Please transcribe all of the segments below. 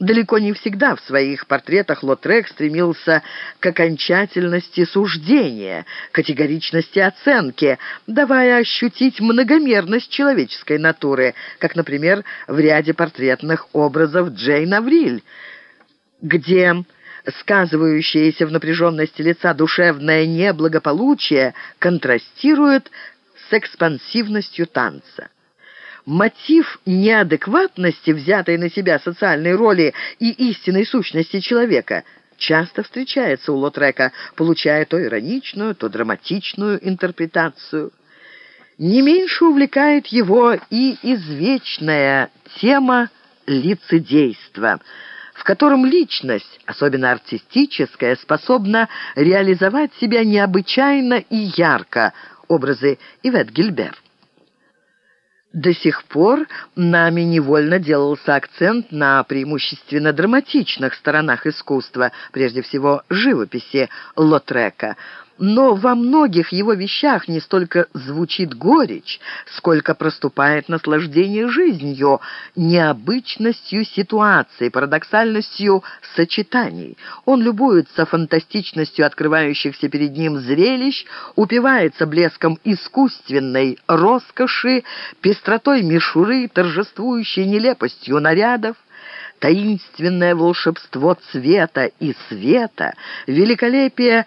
Далеко не всегда в своих портретах Лотрек стремился к окончательности суждения, категоричности оценки, давая ощутить многомерность человеческой натуры, как, например, в ряде портретных образов Джейн Авриль, где сказывающееся в напряженности лица душевное неблагополучие контрастирует с экспансивностью танца. Мотив неадекватности, взятой на себя социальной роли и истинной сущности человека, часто встречается у Лотрека, получая то ироничную, то драматичную интерпретацию. Не меньше увлекает его и извечная тема лицедейства, в котором личность, особенно артистическая, способна реализовать себя необычайно и ярко, образы Ивет Гильбер. До сих пор нами невольно делался акцент на преимущественно драматичных сторонах искусства, прежде всего живописи Лотрека – но во многих его вещах не столько звучит горечь, сколько проступает наслаждение жизнью, необычностью ситуации, парадоксальностью сочетаний. Он любуется фантастичностью открывающихся перед ним зрелищ, упивается блеском искусственной роскоши, пестротой мишуры, торжествующей нелепостью нарядов таинственное волшебство цвета и света, великолепие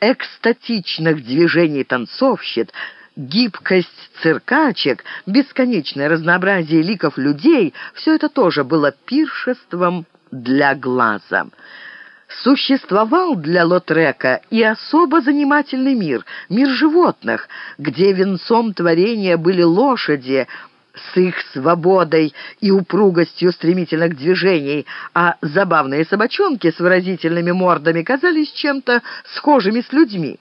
экстатичных движений танцовщиц, гибкость циркачек, бесконечное разнообразие ликов людей — все это тоже было пиршеством для глаза. Существовал для Лотрека и особо занимательный мир, мир животных, где венцом творения были лошади — с их свободой и упругостью стремительных движений, а забавные собачонки с выразительными мордами казались чем-то схожими с людьми.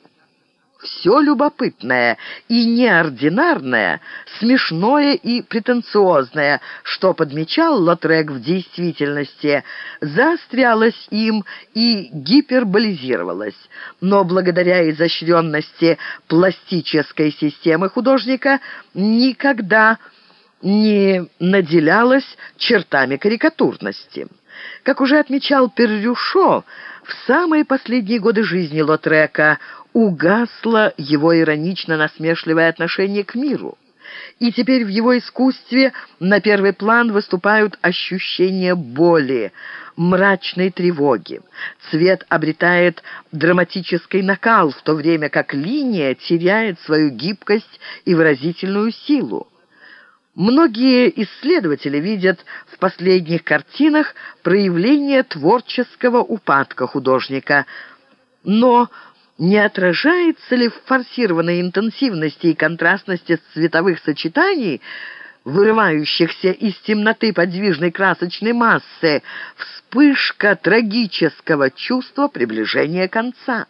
Все любопытное и неординарное, смешное и претенциозное, что подмечал Лотрек в действительности, заострялось им и гиперболизировалось. Но благодаря изощренности пластической системы художника никогда не наделялась чертами карикатурности. Как уже отмечал Перрюшо, в самые последние годы жизни Лотрека угасло его иронично-насмешливое отношение к миру. И теперь в его искусстве на первый план выступают ощущения боли, мрачной тревоги. Цвет обретает драматический накал, в то время как линия теряет свою гибкость и выразительную силу. Многие исследователи видят в последних картинах проявление творческого упадка художника, но не отражается ли в форсированной интенсивности и контрастности цветовых сочетаний, вырывающихся из темноты подвижной красочной массы, вспышка трагического чувства приближения конца?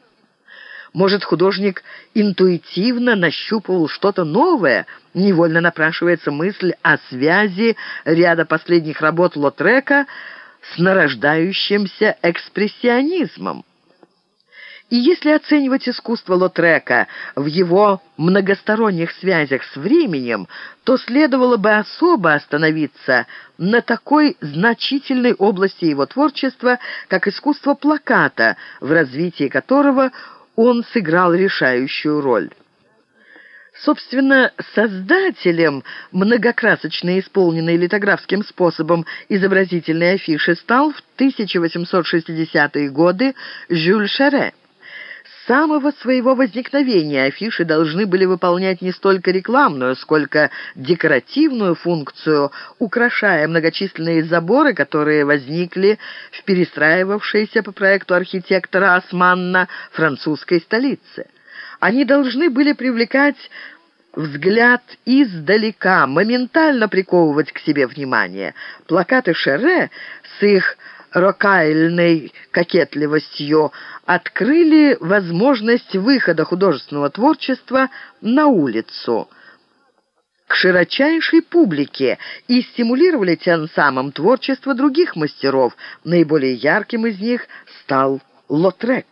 Может, художник интуитивно нащупывал что-то новое? Невольно напрашивается мысль о связи ряда последних работ Лотрека с нарождающимся экспрессионизмом. И если оценивать искусство Лотрека в его многосторонних связях с временем, то следовало бы особо остановиться на такой значительной области его творчества, как искусство плаката, в развитии которого он сыграл решающую роль. Собственно, создателем многокрасочно исполненной литографским способом изобразительной афиши стал в 1860-е годы Жюль Шаре. Самого своего возникновения афиши должны были выполнять не столько рекламную, сколько декоративную функцию, украшая многочисленные заборы, которые возникли в перестраивавшейся по проекту архитектора Османна французской столице. Они должны были привлекать взгляд издалека, моментально приковывать к себе внимание. Плакаты Шере с их рокайльной кокетливостью открыли возможность выхода художественного творчества на улицу к широчайшей публике и стимулировали тем самым творчество других мастеров. Наиболее ярким из них стал Лотрек.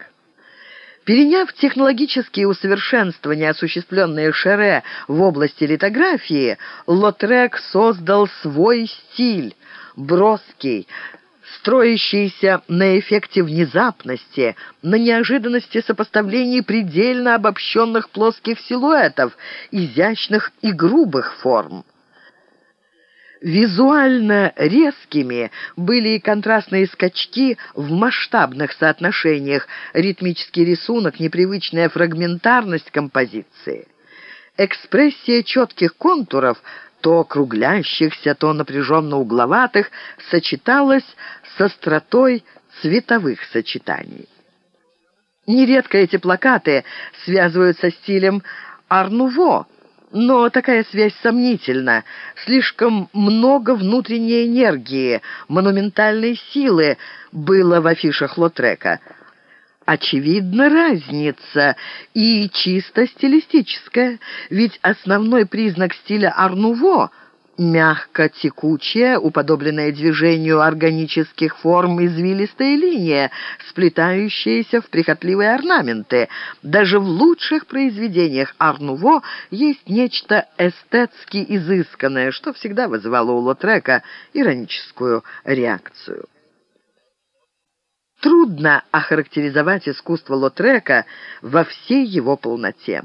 Переняв технологические усовершенствования, осуществленные Шере в области литографии, Лотрек создал свой стиль, броский, строящийся на эффекте внезапности, на неожиданности сопоставлений предельно обобщенных плоских силуэтов, изящных и грубых форм. Визуально резкими были и контрастные скачки в масштабных соотношениях, ритмический рисунок, непривычная фрагментарность композиции. Экспрессия четких контуров, то круглящихся, то напряженно угловатых, сочеталась с остротой цветовых сочетаний. Нередко эти плакаты связывают со стилем «Арнуво», но такая связь сомнительна. Слишком много внутренней энергии, монументальной силы было в афишах Лотрека. Очевидна разница и чисто стилистическая, ведь основной признак стиля Арнуво — мягко текучая, уподобленная движению органических форм извилистая линия, сплетающаяся в прихотливые орнаменты. Даже в лучших произведениях Арнуво есть нечто эстетски изысканное, что всегда вызывало у Лотрека ироническую реакцию. Трудно охарактеризовать искусство Лотрека во всей его полноте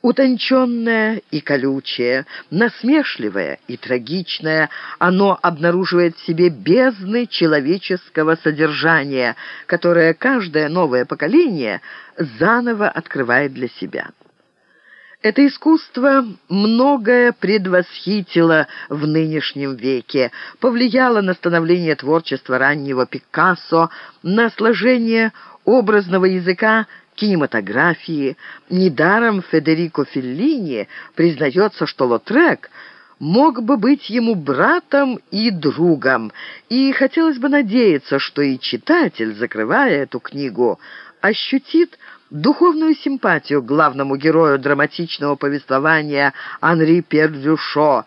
утонченное и колючее, насмешливое и трагичное, оно обнаруживает в себе бездны человеческого содержания, которое каждое новое поколение заново открывает для себя. Это искусство многое предвосхитило в нынешнем веке, повлияло на становление творчества раннего Пикассо, на сложение образного языка кинематографии. Недаром Федерико Феллини признается, что Лотрек мог бы быть ему братом и другом, и хотелось бы надеяться, что и читатель, закрывая эту книгу, ощутит духовную симпатию главному герою драматичного повествования Анри Пердюшо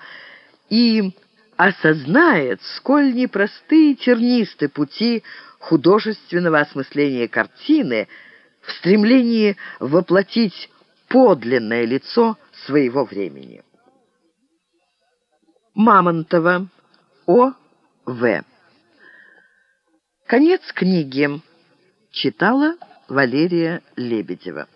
и осознает, сколь непростые тернисты пути художественного осмысления картины – в стремлении воплотить подлинное лицо своего времени. Мамонтова. О. В. Конец книги. Читала Валерия Лебедева.